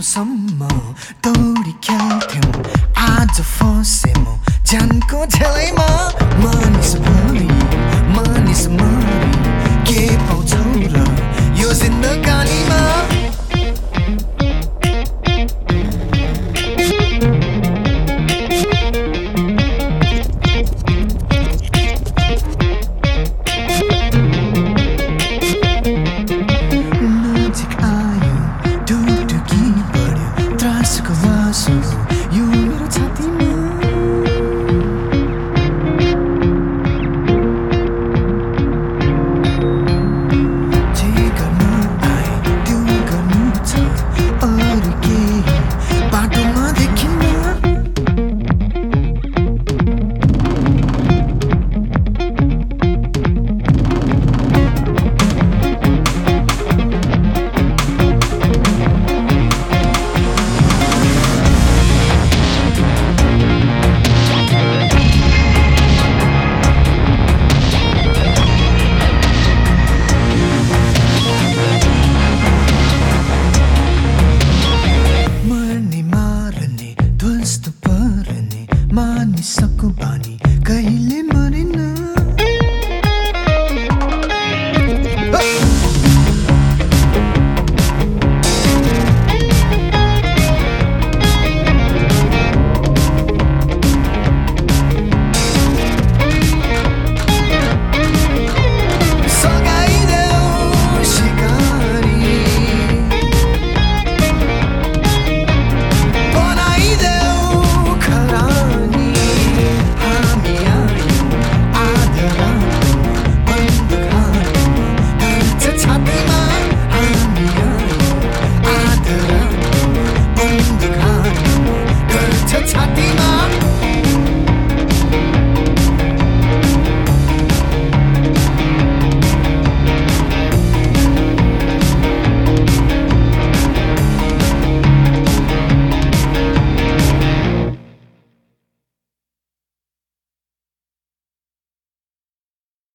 什么都得靠听阿祖佛什么讲古仔来么